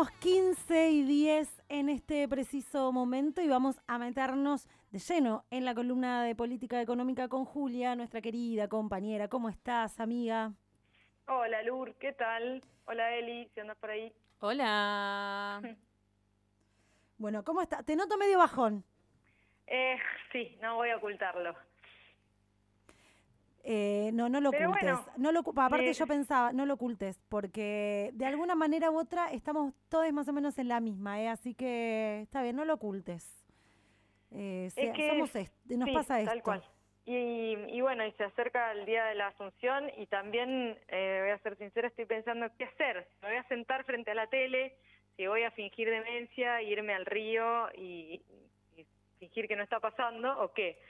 Tenemos 15 y 10 en este preciso momento y vamos a meternos de lleno en la columna de política económica con Julia, nuestra querida compañera. ¿Cómo estás, amiga? Hola, Lur, ¿qué tal? Hola, Eli, si andas por ahí. Hola. Bueno, ¿cómo estás? Te noto medio bajón. Eh, sí, no voy a ocultarlo. Eh, no, no lo Pero ocultes. bueno, no lo, aparte eh, yo pensaba, no lo ocultes, porque de alguna manera u otra estamos todos más o menos en la misma, ¿eh? así que está bien, no lo ocultes. Eh, sea- que somos est- nos sí, pasa esto. Tal cual. Y, y bueno, y se acerca el día de la Asunción y también, eh, voy a ser sincera, estoy pensando qué hacer. Me voy a sentar frente a la tele, si voy a fingir demencia, irme al río y fingir que no está pasando o qué.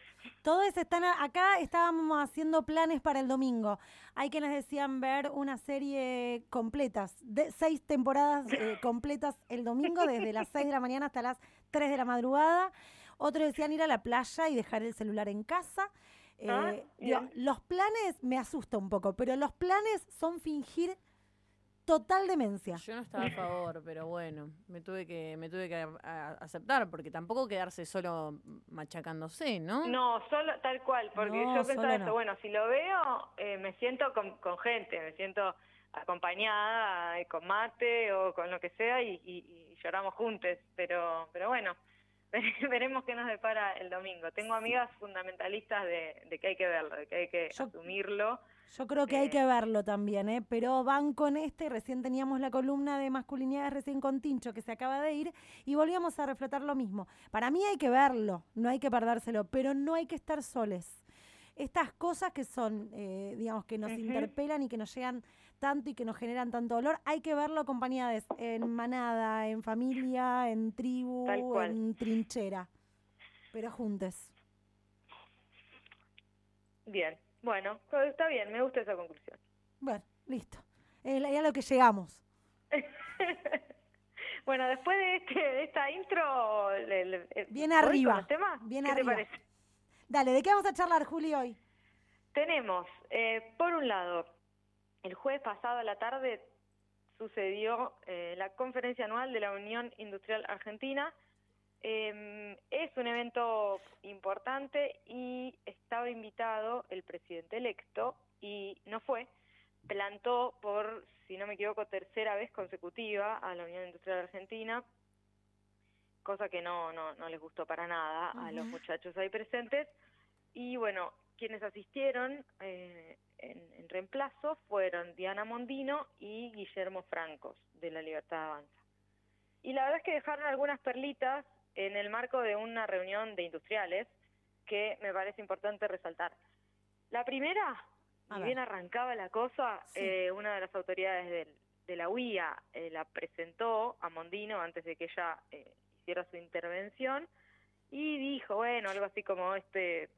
Todos están acá, estábamos haciendo planes para el domingo. Hay quienes decían ver una serie completas, de seis temporadas eh, completas el domingo, desde las 6 de la mañana hasta las 3 de la madrugada. Otros decían ir a la playa y dejar el celular en casa. Eh, Ah, digo, bien. los planes me asusta un poco, pero los planes son fingir total demencia. Yo no estaba a favor, pero bueno, me tuve que me tuve que a- a- aceptar porque tampoco quedarse solo machacándose, ¿no? No, solo tal cual, porque No, yo pensaba eso, no. bueno, si lo veo, eh, me siento con, con gente, me siento acompañada, eh, con mate o con lo que sea y, y- y lloramos juntos, pero, pero bueno, veremos qué nos depara el domingo. Tengo amigas fundamentalistas de, de que hay que verlo, de que hay que Yo- asumirlo. Yo creo que hay Eh. que verlo también, ¿eh? Pero van con este, recién teníamos la columna de masculinidades recién con Tincho que se acaba de ir y volvíamos a refletar lo mismo. Para mí hay que verlo, no hay que perdérselo, pero no hay que estar soles. Estas cosas que son, eh, digamos, que nos interpelan y que nos llegan tanto y que nos generan tanto dolor, hay que verlo acompañadas en manada, en familia, en tribu, en trinchera, pero juntes. Bien, bueno, pues está bien, me gusta esa conclusión. Bueno, listo. Es a lo que llegamos. bueno, después de, este, de esta intro, eh, Bien ¿voy con arriba, bien ¿Qué arriba. te parece? Dale, ¿de qué vamos a charlar, Juli, hoy? Tenemos, eh, por un lado, el jueves pasado a la tarde sucedió eh, la conferencia anual de la Unión Industrial Argentina. Eh, es un evento importante y estaba invitado el presidente electo y no fue. Plantó por, si no me equivoco, tercera vez consecutiva a la Unión Industrial Argentina, cosa que no, no, no les gustó para nada a los muchachos ahí presentes. Y bueno, quienes asistieron eh, en, en reemplazo fueron Diana Mondino y Guillermo Francos, de La Libertad Avanza. Y la verdad es que dejaron algunas perlitas en el marco de una reunión de industriales que me parece importante resaltar. La primera, ver. bien arrancaba la cosa, Sí. eh, una de las autoridades del- de la UIA eh, la presentó a Mondino antes de que ella eh, hiciera su intervención y dijo, bueno, algo así como este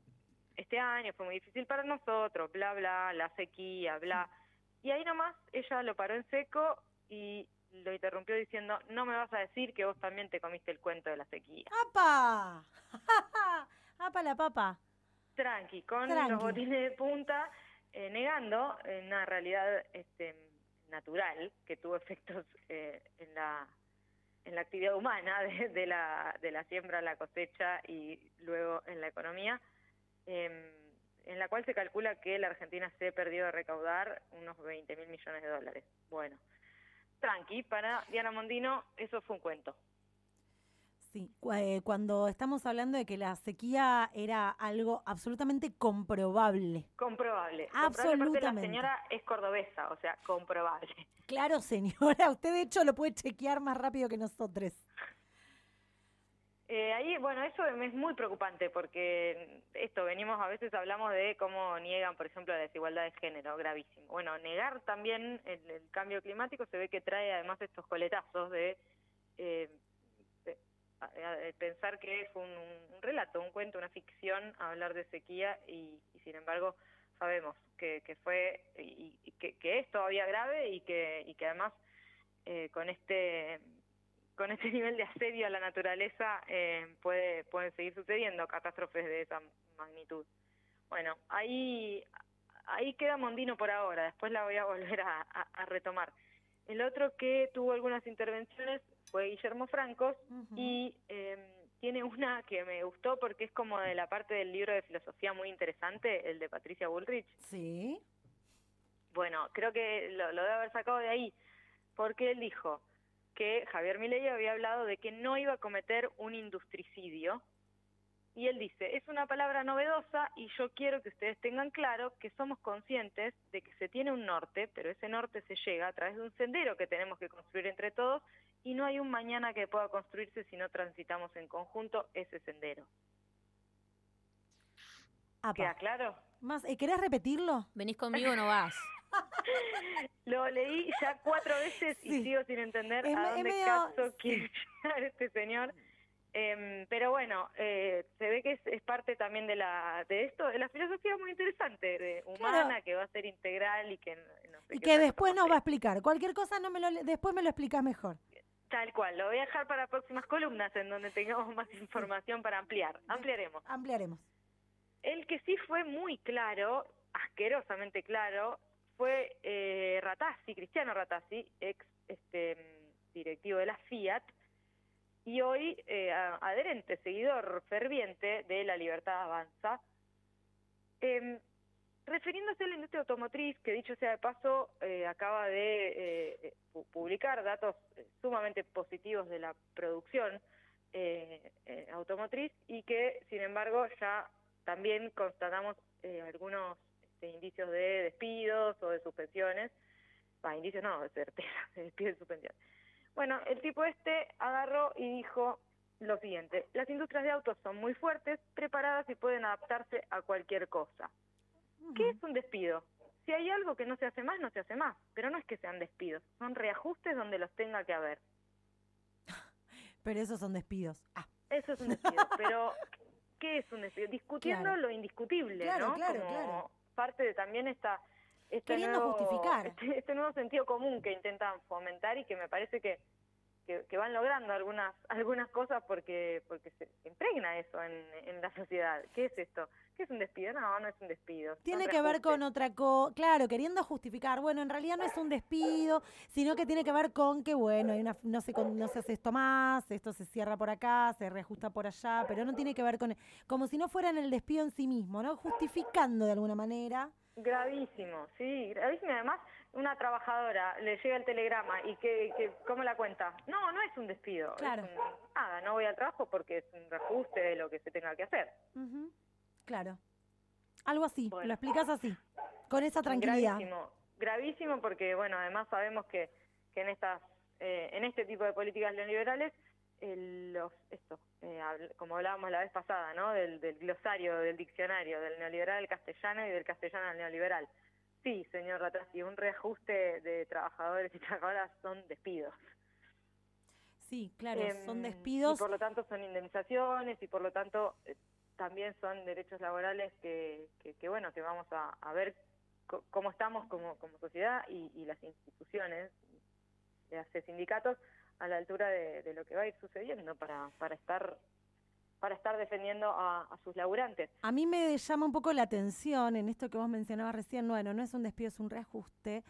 este año fue muy difícil para nosotros, bla, bla, la sequía, bla. Y ahí nomás ella lo paró en seco y lo interrumpió diciendo, no me vas a decir que vos también te comiste el cuento de la sequía. ¡Apa! ¡Apa la papa! Tranqui, con Tranqui. los botines de punta, eh, negando una realidad este, natural que tuvo efectos eh, en la en la actividad humana de, de la de la siembra, la cosecha y luego en la economía, eh, en la cual se calcula que la Argentina se perdió de recaudar unos 20 mil millones de dólares. Bueno, tranqui, para Diana Mondino eso fue un cuento. Sí, eh, cuando estamos hablando de que la sequía era algo absolutamente comprobable. Comprobable. Absolutamente. la señora es cordobesa, o sea, comprobable. Claro, señora, usted de hecho lo puede chequear más rápido que nosotros. Eh, ahí, bueno, eso es muy preocupante porque esto, venimos, a veces hablamos de cómo niegan, por ejemplo, la desigualdad de género, gravísimo. Bueno, negar también el, el cambio climático se ve que trae además estos coletazos de, eh, de- pensar que fue un, un- relato, un cuento, una ficción hablar de sequía y, sin embargo sabemos que, que fue y, y que, que es todavía grave y que, y que además eh, con este con este nivel de asedio a la naturaleza eh, puede, pueden seguir sucediendo catástrofes de esa magnitud. Bueno, ahí, ahí queda Mondino por ahora, después la voy a volver a, a- a retomar. El otro que tuvo algunas intervenciones fue Guillermo Francos y eh, tiene una que me gustó porque es como de la parte del libro de filosofía muy interesante, el de Patricia Bullrich. Sí. Bueno, creo que lo, lo debe haber sacado de ahí, porque él dijo que Javier Milei había hablado de que no iba a cometer un industricidio. Y él dice, es una palabra novedosa y yo quiero que ustedes tengan claro que somos conscientes de que se tiene un norte, pero ese norte se llega a través de un sendero que tenemos que construir entre todos y no hay un mañana que pueda construirse si no transitamos en conjunto ese sendero. Apa. ¿Queda claro? Más, eh, ¿Querés repetirlo? Venís conmigo, no vas. Lo leí ya cuatro veces y sigo sin entender Es a dónde medio- caso quiere llegar este señor. Em, pero bueno, eh, se ve que es, es parte también de la de esto, de la filosofía muy interesante, de humana, Claro. que va a ser integral y que no, sé Y que después nos va a explicar. Cualquier cosa no me lo, después me lo explicas mejor. Tal cual, lo voy a dejar para próximas columnas en donde tengamos más información para ampliar. Ampliaremos. Ampliaremos. El que sí fue muy claro, asquerosamente claro, fue eh, Ratazzi, Cristiano Ratazzi, ex este, directivo de la Fiat, y hoy eh, adherente, seguidor ferviente de la libertad avanza, em, refiriéndose a la industria automotriz, que dicho sea de paso, eh, acaba de eh, pu- publicar datos eh, sumamente positivos de la producción automotriz y que, sin embargo, ya también constatamos algunos este, indicios de despidos o de suspensiones. Va, indicios no, de certeza, de despidos y suspensiones. Bueno, el tipo este agarró y dijo lo siguiente, las industrias de autos son muy fuertes, preparadas y pueden adaptarse a cualquier cosa. ¿Qué es un despido? Si hay algo que no se hace más, no se hace más, pero no es que sean despidos, son reajustes donde los tenga que haber. Pero esos son despidos. Ah, Eso es un despido, pero ¿qué es un despido? Discutiendo Claro. lo indiscutible, Claro, ¿no? claro, Como claro. Parte de también esta este Queriendo nuevo, justificar. Este, este nuevo sentido común que intentan fomentar y que me parece que, que, que van logrando algunas algunas cosas porque porque se impregna eso en, en la sociedad. ¿Qué es esto? ¿Qué es un despido? No, no es un despido. Tiene que ver con otra cosa, claro, queriendo justificar, bueno, en realidad no es un despido, sino que tiene que ver con que, bueno, hay una, no, se, con- no se hace esto más, esto se cierra por acá, se reajusta por allá, pero no tiene que ver con, como si no fueran el despido en sí mismo, ¿no? Justificando de alguna manera. Gravísimo, sí, gravísimo. Además, una trabajadora le llega el telegrama y que, que ¿cómo la cuenta? No, no es un despido. es Claro. un- nada, no voy al trabajo porque es un reajuste de lo que se tenga que hacer. Ujú, Claro. Algo así, Bueno. lo explicas así, con esa tranquilidad. Gravísimo, gravísimo porque, bueno, además sabemos que, que en estas, eh, en este tipo de políticas neoliberales, el- los, esto, eh, como hablábamos la vez pasada, ¿no? Del, del glosario, del diccionario, del neoliberal al castellano y del castellano al neoliberal. Sí, señor Ratazzi, un reajuste de trabajadores y trabajadoras son despidos. Sí, claro, son Em, despidos. Y por lo tanto son indemnizaciones y por lo tanto eh, también son derechos laborales que, que, que, bueno, que vamos a, a ver cómo estamos como, como sociedad y, y las instituciones, ya sea sindicatos, a la altura de, de lo que va a ir sucediendo para, para estar para estar defendiendo a, a sus laburantes. A mí me llama un poco la atención en esto que vos mencionabas recién, bueno, no es un despido, es un reajuste,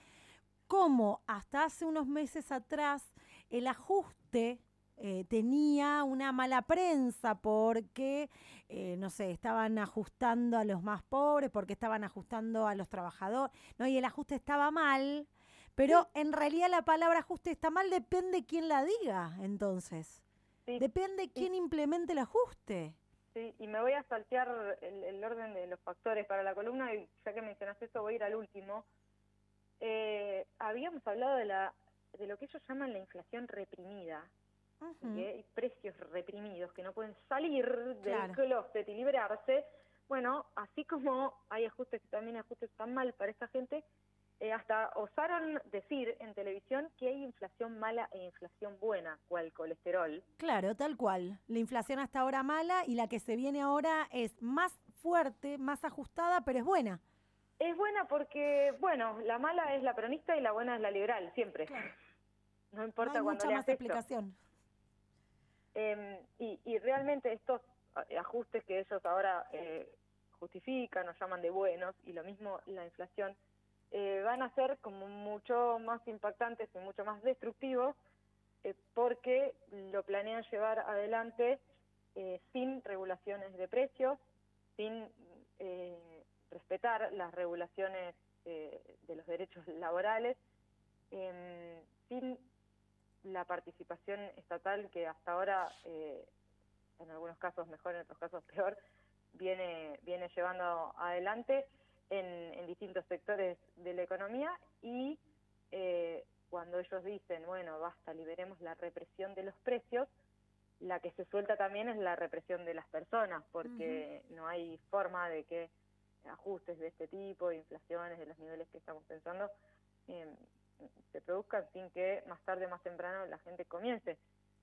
cómo hasta hace unos meses atrás el ajuste eh, tenía una mala prensa porque, eh, no sé, estaban ajustando a los más pobres, porque estaban ajustando a los trabajadores, ¿no? Y el ajuste estaba mal, pero en realidad la palabra ajuste está mal, depende quién la diga, entonces. Sí, Depende quién implemente el ajuste. Sí, y me voy a saltear el, el orden de los factores para la columna y ya que mencionaste eso voy a ir al último. Eh, habíamos hablado de la de lo que ellos llaman la inflación reprimida, que hay precios reprimidos que no pueden salir Claro. del closet y liberarse. Bueno, así como hay ajustes que también ajustes tan mal para esta gente, eh, hasta osaron decir en televisión que hay inflación mala e inflación buena, cual colesterol. Claro, tal cual. La inflación hasta ahora mala y la que se viene ahora es más fuerte, más ajustada, pero es buena. Es buena porque, bueno, la mala es la peronista y la buena es la liberal, siempre. No No importa hay cuando mucha más explicación. Em, y, y realmente estos ajustes que ellos ahora eh, justifican o llaman de buenos, y lo mismo la inflación, eh, van a ser como mucho más impactantes y mucho más destructivos eh, porque lo planean llevar adelante eh, sin regulaciones de precios, sin respetar las regulaciones de los derechos laborales, em, sin la participación estatal que hasta ahora, en algunos casos mejor, en otros casos peor, viene, viene llevando adelante en, distintos sectores de la economía y eh, cuando ellos dicen, bueno, basta, liberemos la represión de los precios, la que se suelta también es la represión de las personas, porque no hay forma de que ajustes de este tipo, inflaciones de los niveles que estamos pensando, em, se produzcan sin que más tarde, más temprano, la gente comience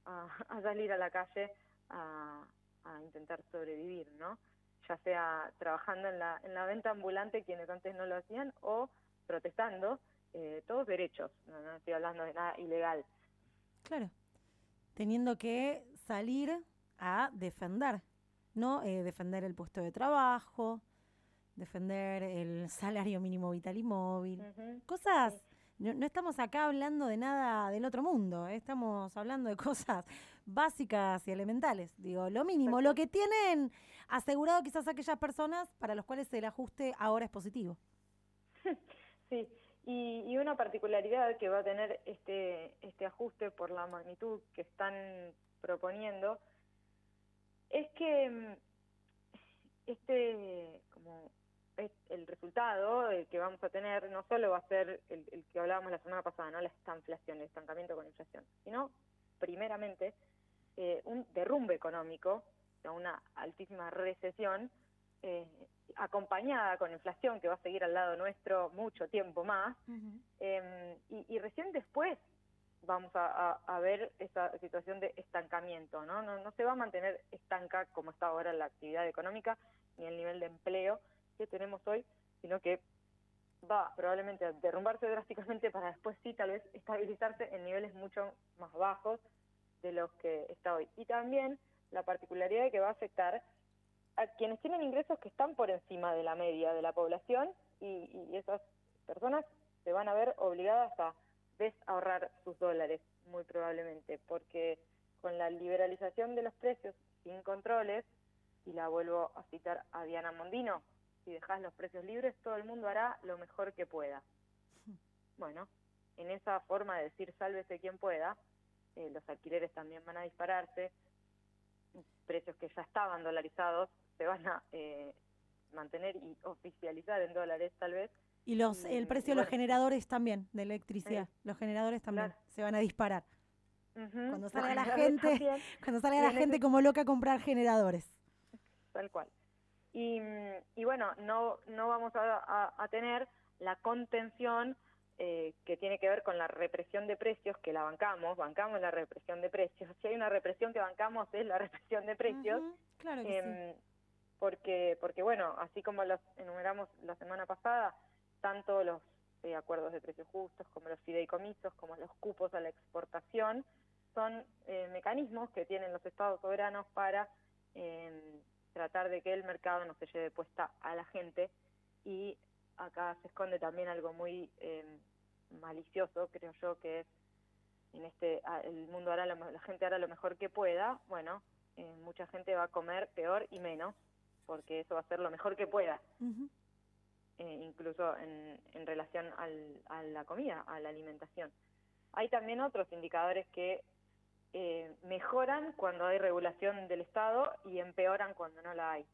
a, salir a la calle a, a intentar sobrevivir, ¿no? Ya sea trabajando en la, en la venta ambulante, quienes antes no lo hacían, o protestando, eh, todos derechos, no, estoy hablando de nada ilegal. Claro, teniendo que salir a defender, ¿no? Eh, defender el puesto de trabajo, defender el salario mínimo vital y móvil, cosas... No, no, estamos acá hablando de nada del otro mundo, ¿eh? estamos hablando de cosas básicas y elementales. Digo, lo mínimo, lo que tienen asegurado quizás aquellas personas para los cuales el ajuste ahora es positivo. Sí, y, una particularidad que va a tener este, este ajuste por la magnitud que están proponiendo es que mm, este como el resultado que vamos a tener no solo va a ser el, el, que hablábamos la semana pasada, no la estanflación, el estancamiento con inflación, sino primeramente eh, un derrumbe económico, una altísima recesión, eh, acompañada con inflación que va a seguir al lado nuestro mucho tiempo más, em, y, recién después vamos a, ver esa situación de estancamiento, ¿no? ¿no? No se va a mantener estanca como está ahora la actividad económica ni el nivel de empleo que tenemos hoy, sino que va probablemente a derrumbarse drásticamente para después sí tal vez estabilizarse en niveles mucho más bajos de los que está hoy. Y también la particularidad de que va a afectar a quienes tienen ingresos que están por encima de la media de la población y, esas personas se van a ver obligadas a desahorrar sus dólares, muy probablemente, porque con la liberalización de los precios sin controles, y la vuelvo a citar a Diana Mondino, si dejas los precios libres, todo el mundo hará lo mejor que pueda. Bueno, en esa forma de decir sálvese quien pueda, eh, los alquileres también van a dispararse, precios que ya estaban dolarizados se van a eh, mantener y oficializar en dólares tal vez. Y los el precio de los generadores también, de electricidad, los generadores también se van a disparar. Cuando salga la gente, cuando salga la gente como loca a comprar generadores. Tal cual. Y, y bueno, no, no vamos a, a tener la contención eh, que tiene que ver con la represión de precios, que la bancamos, bancamos la represión de precios. Si hay una represión que bancamos es la represión de precios. claro que em, Porque, porque, bueno, así como los enumeramos la semana pasada, tanto los eh, acuerdos de precios justos como los fideicomisos, como los cupos a la exportación, son eh, mecanismos que tienen los estados soberanos para em, tratar de que el mercado no se lleve puesta a la gente. Y acá se esconde también algo muy eh, malicioso, creo yo, que es en este el mundo hará la gente hará lo mejor que pueda, bueno, eh, mucha gente va a comer peor y menos, porque eso va a ser lo mejor que pueda, eh, incluso en, en relación al, a la comida, a la alimentación. Hay también otros indicadores que eh, mejoran cuando hay regulación del Estado y empeoran cuando no la hay.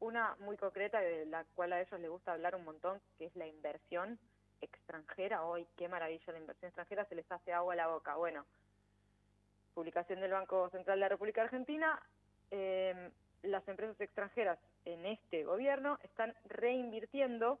Una muy concreta de la cual a ellos les gusta hablar un montón, que es la inversión extranjera. Hoy, qué maravilla la inversión extranjera, se les hace agua a la boca. Bueno, publicación del Banco Central de la República Argentina, em, las empresas extranjeras en este gobierno están reinvirtiendo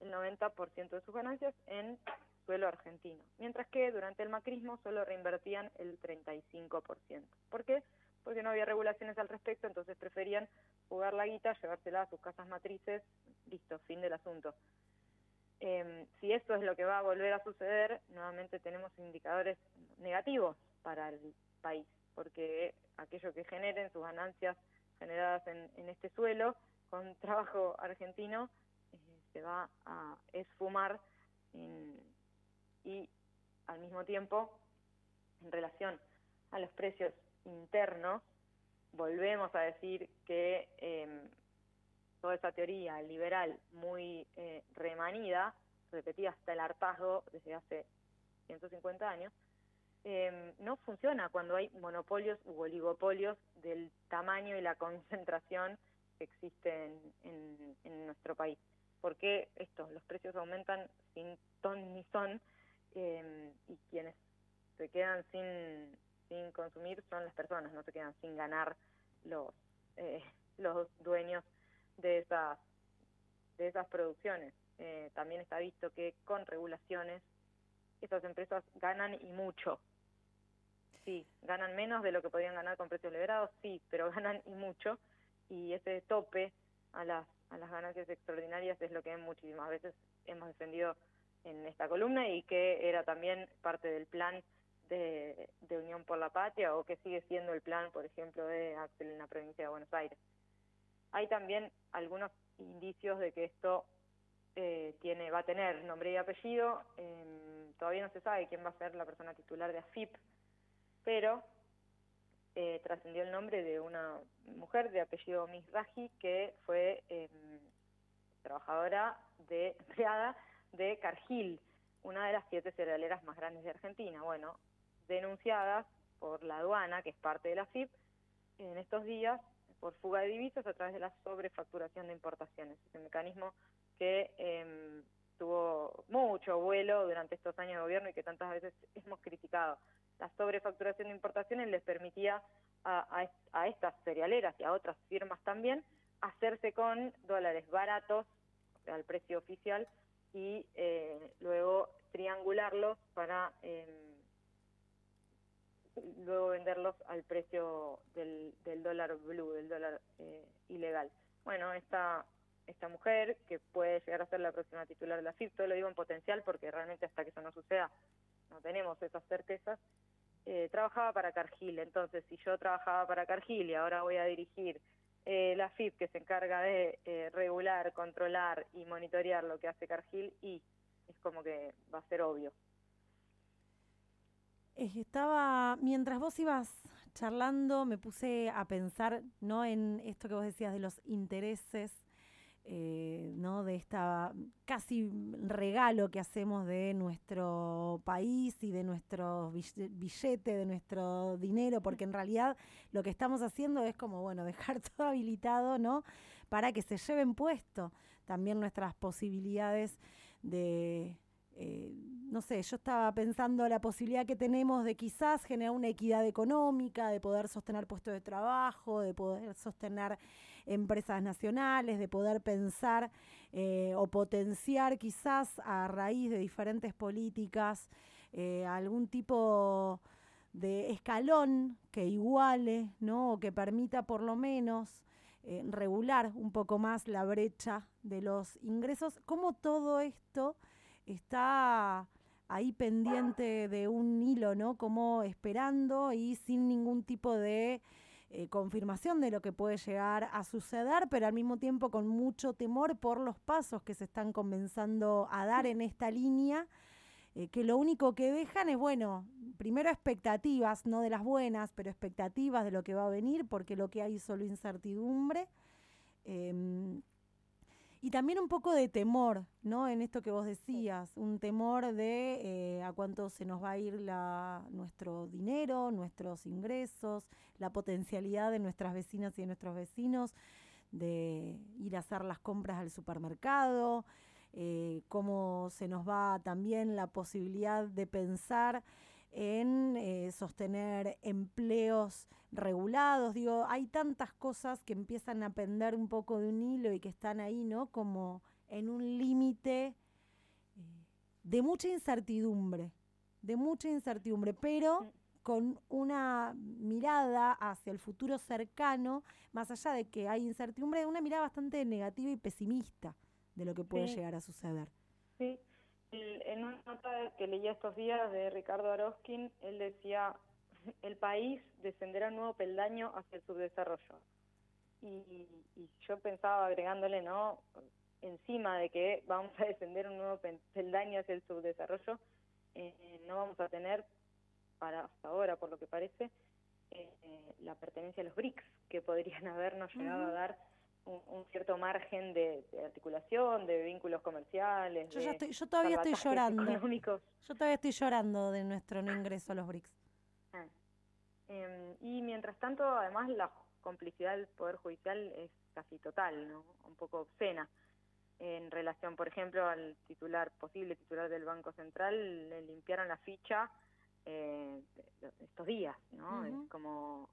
el 90% de sus ganancias en suelo argentino, mientras que durante el macrismo solo reinvertían el 35%. ¿Por qué? Porque no había regulaciones al respecto, entonces preferían jugar la guita, llevársela a sus casas matrices, listo, fin del asunto. Em, si esto es lo que va a volver a suceder, nuevamente tenemos indicadores negativos para el país, porque aquello que generen sus ganancias generadas en, este suelo con trabajo argentino eh, se va a esfumar y al mismo tiempo, en relación a los precios internos, volvemos a decir que em, toda esa teoría liberal muy eh, remanida, repetida hasta el hartazgo desde hace 150 años, em, no funciona cuando hay monopolios u oligopolios del tamaño y la concentración que existen en, en nuestro país. Porque esto, los precios aumentan sin ton ni son em, y quienes se quedan sin, sin consumir son las personas, no se quedan sin ganar los, eh, los dueños de esas, de esas producciones. Eh, también está visto que con regulaciones esas empresas ganan y mucho. Sí, ganan menos de lo que podrían ganar con precios liberados, sí, pero ganan y mucho. Y ese tope a las, a las ganancias extraordinarias es lo que muchísimas veces hemos defendido en esta columna y que era también parte del plan de, Unión por la Patria o que sigue siendo el plan, por ejemplo, de Axel en la provincia de Buenos Aires. Hay también algunos indicios de que esto eh, tiene va a tener nombre y apellido. Em, todavía no se sabe quién va a ser la persona titular de AFIP, pero eh, trascendió el nombre de una mujer de apellido Misraji que fue em, trabajadora de empleada de Cargill, una de las siete cerealeras más grandes de Argentina. Bueno, denunciadas por la aduana, que es parte de la FIP, en estos días por fuga de divisas a través de la sobrefacturación de importaciones, ese mecanismo que em, tuvo mucho vuelo durante estos años de gobierno y que tantas veces hemos criticado. La sobrefacturación de importaciones les permitía a, a estas cerealeras y a otras firmas también hacerse con dólares baratos, al precio oficial, y eh, luego triangularlos para eh, luego venderlos al precio del, del dólar blue, del dólar eh, ilegal. Bueno, esta, esta mujer, que puede llegar a ser la próxima titular de la FIP, todo lo digo en potencial porque realmente hasta que eso no suceda no tenemos esas certezas, eh, trabajaba para Cargill. Entonces, si yo trabajaba para Cargill y ahora voy a dirigir eh, la FIP que se encarga de eh, regular, controlar y monitorear lo que hace Cargill y es como que va a ser obvio. Estaba, mientras vos ibas charlando, me puse a pensar, ¿no? En esto que vos decías de los intereses eh, ¿no? de esta casi regalo que hacemos de nuestro país y de nuestro billete, de nuestro dinero, porque en realidad lo que estamos haciendo es como, bueno, dejar todo habilitado, ¿no? Para que se lleven puesto también nuestras posibilidades de, eh, no sé, yo estaba pensando la posibilidad que tenemos de quizás generar una equidad económica, de poder sostener puestos de trabajo, de poder sostener empresas nacionales, de poder pensar eh, o potenciar quizás a raíz de diferentes políticas eh, algún tipo de escalón que iguale, ¿no? O que permita por lo menos eh, regular un poco más la brecha de los ingresos. ¿Cómo todo esto está ahí pendiente de un hilo, ¿no? Como esperando y sin ningún tipo de eh, confirmación de lo que puede llegar a suceder, pero al mismo tiempo con mucho temor por los pasos que se están comenzando a dar en esta línea, eh, que lo único que dejan es, bueno, primero expectativas, no de las buenas, pero expectativas de lo que va a venir, porque lo que hay es solo incertidumbre. Em, y también un poco de temor, ¿no? En esto que vos decías, un temor de eh, a cuánto se nos va a ir nuestro dinero, nuestros ingresos, la potencialidad de nuestras vecinas y de nuestros vecinos de ir a hacer las compras al supermercado, eh, cómo se nos va también la posibilidad de pensar en eh, sostener empleos regulados. Digo, hay tantas cosas que empiezan a pender un poco de un hilo y que están ahí, ¿no? Como en un límite eh, de mucha incertidumbre, de mucha incertidumbre, pero con una mirada hacia el futuro cercano, más allá de que hay incertidumbre, una mirada bastante negativa y pesimista de lo que puede llegar a suceder. Sí, en una nota que leía estos días de Ricardo Aroskin, él decía, el país descenderá un nuevo peldaño hacia el subdesarrollo. Y, y yo pensaba agregándole, ¿no? encima de que vamos a descender un nuevo peldaño hacia el subdesarrollo, eh, no vamos a tener, para hasta ahora por lo que parece, eh, la pertenencia a los BRICS, que podrían habernos llegado a dar un, cierto margen de, articulación, de vínculos comerciales. Yo, yo todavía estoy llorando. Yo todavía estoy llorando de nuestro no ingreso a los BRICS. Ah. Em, y mientras tanto, además, la complicidad del Poder Judicial es casi total, ¿no? un poco obscena. En relación, por ejemplo, al titular, posible titular del Banco Central, le limpiaron la ficha eh, estos días, ¿no? Es como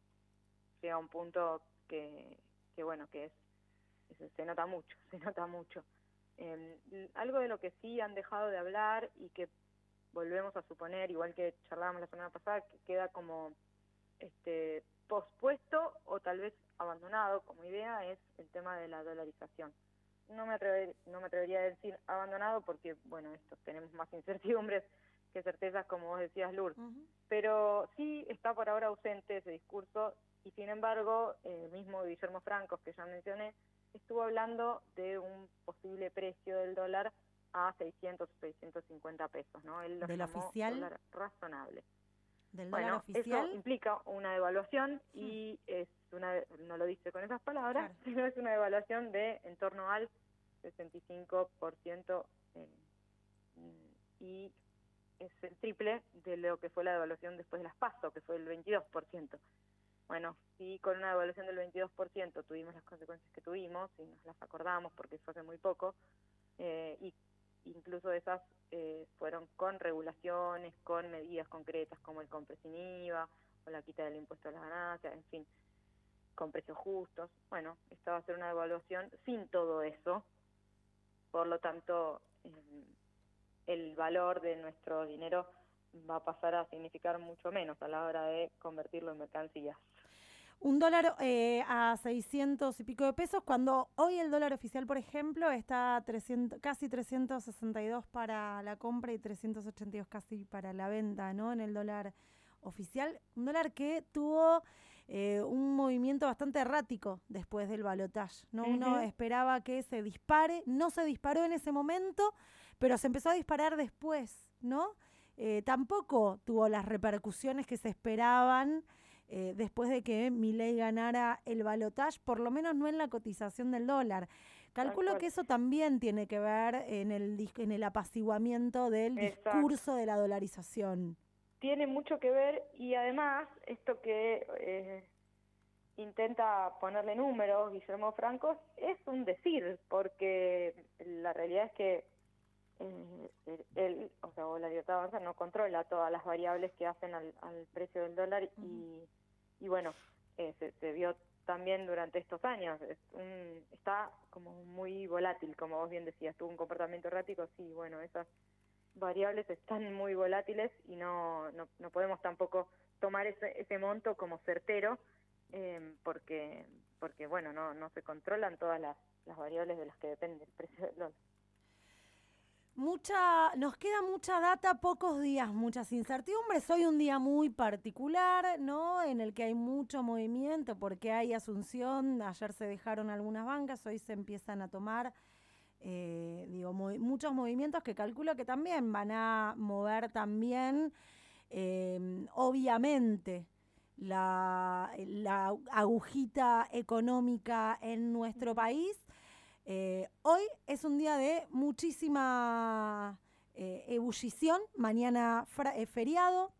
llega a un punto que, que bueno, que es se, nota mucho, se nota mucho. Em, algo de lo que sí han dejado de hablar y que volvemos a suponer, igual que charlábamos la semana pasada, que queda como este pospuesto o tal vez abandonado como idea es el tema de la dolarización. No me, no me atrevería a decir abandonado porque, bueno, esto tenemos más incertidumbres que certezas, como vos decías, Lourdes. Pero sí está por ahora ausente ese discurso y, sin embargo, el mismo Guillermo Franco, que ya mencioné, estuvo hablando de un posible precio del dólar a 600 650 pesos, ¿no? Él lo ¿Del oficial? razonable. ¿Del dólar oficial? Eso implica una devaluación y es una, no lo dice con esas palabras, sino es una devaluación de en torno al 65% eh, y es el triple de lo que fue la devaluación después de las PASO, que fue el 22%. Bueno, sí, con una devaluación del 22% tuvimos las consecuencias que tuvimos y nos las acordamos porque fue hace muy poco, eh, y incluso esas eh, fueron con regulaciones, con medidas concretas como el compre sin IVA o la quita del impuesto a las ganancias, en fin, con precios justos. Bueno, esta va a ser una devaluación sin todo eso, por lo tanto, eh, el valor de nuestro dinero va a pasar a significar mucho menos a la hora de convertirlo en mercancías un dólar eh, a 600 y pico de pesos, cuando hoy el dólar oficial, por ejemplo, está a 300, casi 362 para la compra y 382 casi para la venta, ¿no? En el dólar oficial. Un dólar que tuvo eh, un movimiento bastante errático después del balotaje, ¿no? Uno esperaba que se dispare, no se disparó en ese momento, pero se empezó a disparar después, ¿no? Eh, tampoco tuvo las repercusiones que se esperaban eh, después de que Milei ganara el balotaje, por lo menos no en la cotización del dólar. Calculo que eso también tiene que ver en el, en el apaciguamiento del discurso de la dolarización. Tiene mucho que ver y además esto que eh, intenta ponerle números Guillermo Franco es un decir, porque la realidad es que eh, él, o sea, la libertad avanza no controla todas las variables que hacen al, precio del dólar y y bueno, eh, se, vio también durante estos años. está como muy volátil, como vos bien decías, tuvo un comportamiento errático, sí, bueno, esas variables están muy volátiles y no, no, no podemos tampoco tomar ese, ese monto como certero eh, porque, porque, bueno, no, no se controlan todas las, las variables de las que depende el precio del dólar. Mucha, nos queda mucha data, pocos días, muchas incertidumbres. Hoy un día muy particular, ¿no? En el que hay mucho movimiento porque hay asunción. Ayer se dejaron algunas bancas, hoy se empiezan a tomar, eh, digo, muchos movimientos que calculo que también van a mover también, em, obviamente, la, la agujita económica en nuestro país eh, hoy es un día de muchísima eh, ebullición, mañana es feriado,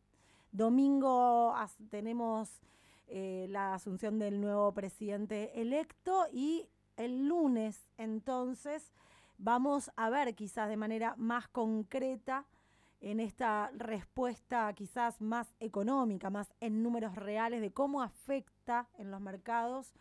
domingo tenemos eh, la asunción del nuevo presidente electo y el lunes entonces vamos a ver quizás de manera más concreta en esta respuesta quizás más económica, más en números reales de cómo afecta en los mercados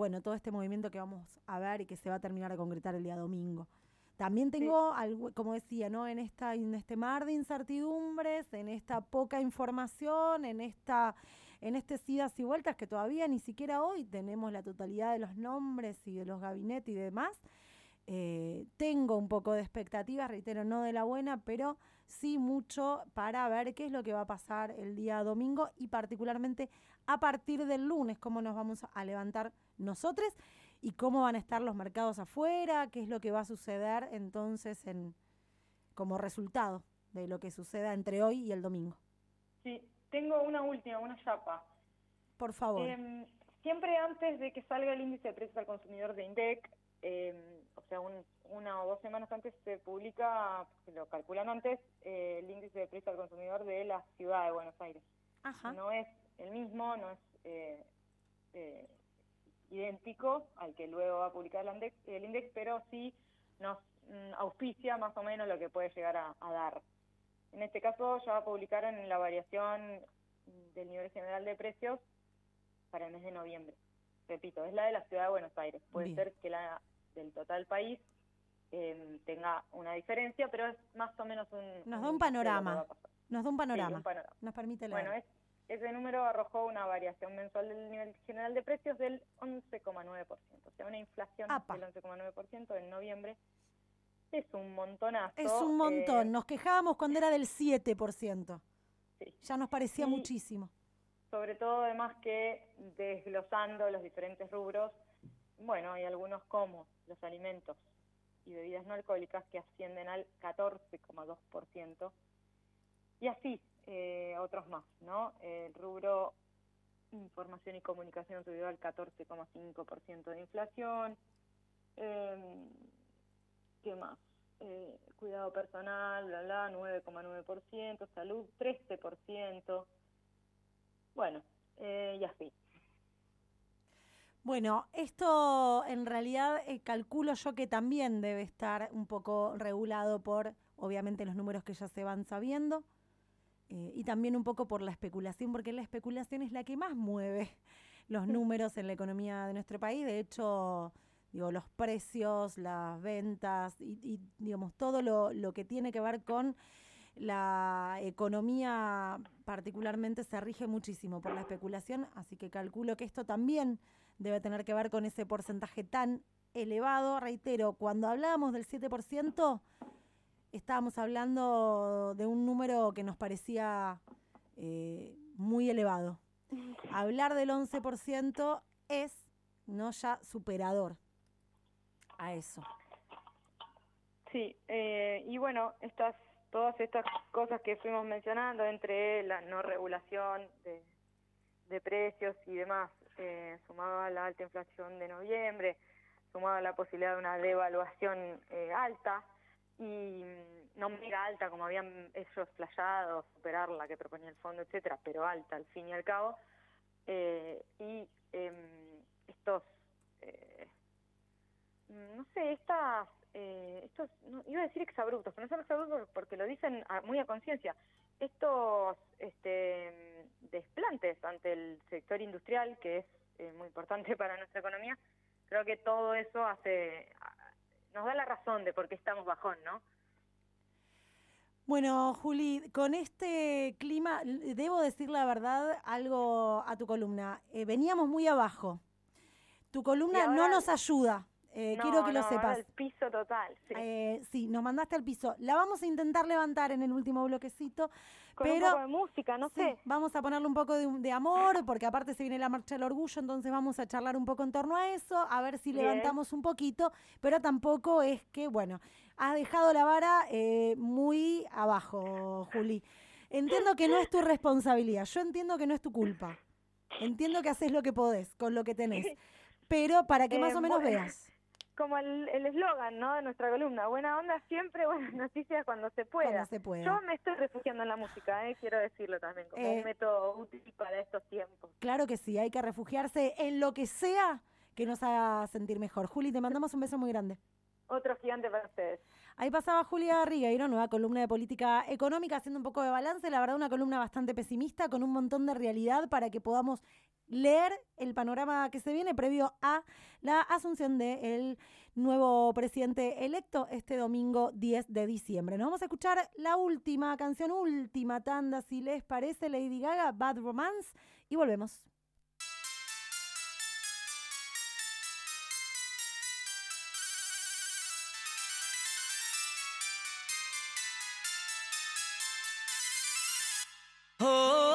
bueno, todo este movimiento que vamos a ver y que se va a terminar de concretar el día domingo. También tengo, algo, como decía, ¿no? En, esta, en este mar de incertidumbres, en esta poca información, en esta en este idas y vueltas que todavía ni siquiera hoy tenemos la totalidad de los nombres y de los gabinetes y demás. Eh, tengo un poco de expectativas, reitero, no de la buena, pero sí mucho para ver qué es lo que va a pasar el día domingo y particularmente a partir del lunes, cómo nos vamos a levantar nosotros. y cómo van a estar los mercados afuera, qué es lo que va a suceder entonces en como resultado de lo que suceda entre hoy y el domingo. Sí, tengo una última, una chapa. Por favor. Em, siempre antes de que salga el índice de precios al consumidor de INDEC, em, o sea, una o dos semanas antes se publica, se lo calculan antes, eh, el índice de precios al consumidor de la ciudad de Buenos Aires. Ajá. No es el mismo, no es eh, eh, idéntico al que luego va a publicar el INDEX, el INDEX pero sí nos mm, auspicia más o menos lo que puede llegar a, dar. En este caso ya va a publicar en la variación del nivel general de precios para el mes de noviembre. Repito, es la de la ciudad de Buenos Aires. Puede ser que la del total país em, tenga una diferencia, pero es más o menos un... Nos da un panorama. Nos da un panorama. Nos permite leer. Bueno, ese número arrojó una variación mensual del nivel general de precios del 11,9%. O sea, una inflación del 11,9% en noviembre. Es un montonazo. Es un montón. Eh, nos quejábamos cuando era del 7%. Sí. Ya nos parecía muchísimo. Sobre todo, además que desglosando los diferentes rubros, bueno, hay algunos como los alimentos y bebidas no alcohólicas que ascienden al 14,2%. Y así, eh, otros más, ¿no? El rubro información y comunicación subió al 14,5% de inflación. Eh, ¿Qué más? Eh, cuidado personal, bla, bla, 9,9%, salud, 13%. Bueno, eh, y así. Bueno, esto en realidad eh, calculo yo que también debe estar un poco regulado por, obviamente, los números que ya se van sabiendo eh, y también un poco por la especulación, porque la especulación es la que más mueve los números en la economía de nuestro país. De hecho, digo, los precios, las ventas y, digamos, todo lo, lo que tiene que ver con la economía particularmente se rige muchísimo por la especulación, así que calculo que esto también debe tener que ver con ese porcentaje tan elevado. Reitero, cuando hablábamos del 7%, estábamos hablando de un número que nos parecía eh, muy elevado. Hablar del 11% es no ya superador a eso. Sí, eh, y bueno, estas todas estas cosas que fuimos mencionando, entre la no regulación de, precios y demás, eh, sumado a la alta inflación de noviembre, sumado a la posibilidad de una devaluación eh, alta y no mega alta como habían ellos flayado, superar la que proponía el fondo, etcétera, pero alta al fin y al cabo, eh, y em, estos, eh, no sé, estas, eh, estos, no, iba a decir exabruptos, pero no son exabruptos porque lo dicen muy a conciencia, estos este, desplantes ante el sector industrial, que es eh, muy importante para nuestra economía, creo que todo eso hace nos da la razón de por qué estamos bajón, ¿no? Bueno, Juli, con este clima, debo decir la verdad algo a tu columna. Eh, veníamos muy abajo. Tu columna no nos ayuda. Eh, quiero que lo sepas. El piso total. Sí. Eh, sí, nos mandaste al piso. La vamos a intentar levantar en el último bloquecito. Con pero, un poco de música, no sé. Vamos a ponerle un poco de, amor, porque aparte se viene la marcha del orgullo, entonces vamos a charlar un poco en torno a eso, a ver si levantamos un poquito, pero tampoco es que, bueno, has dejado la vara eh, muy abajo, Juli. Entiendo que no es tu responsabilidad, yo entiendo que no es tu culpa. Entiendo que haces lo que podés con lo que tenés. Pero para que más o menos veas como el eslogan ¿no? de nuestra columna, buena onda siempre, buenas noticias cuando se pueda. se Yo me estoy refugiando en la música, ¿eh? quiero decirlo también, como un eh, método útil para estos tiempos. Claro que sí, hay que refugiarse en lo que sea que nos haga sentir mejor. Juli, te mandamos un beso muy grande. Otro gigante para ustedes. Ahí pasaba Julia Rigueiro, nueva columna de política económica, haciendo un poco de balance. La verdad, una columna bastante pesimista, con un montón de realidad para que podamos leer el panorama que se viene previo a la asunción del nuevo presidente electo este domingo 10 de diciembre. Nos vamos a escuchar la última canción, última tanda, si les parece, Lady Gaga, Bad Romance, y volvemos. Oh.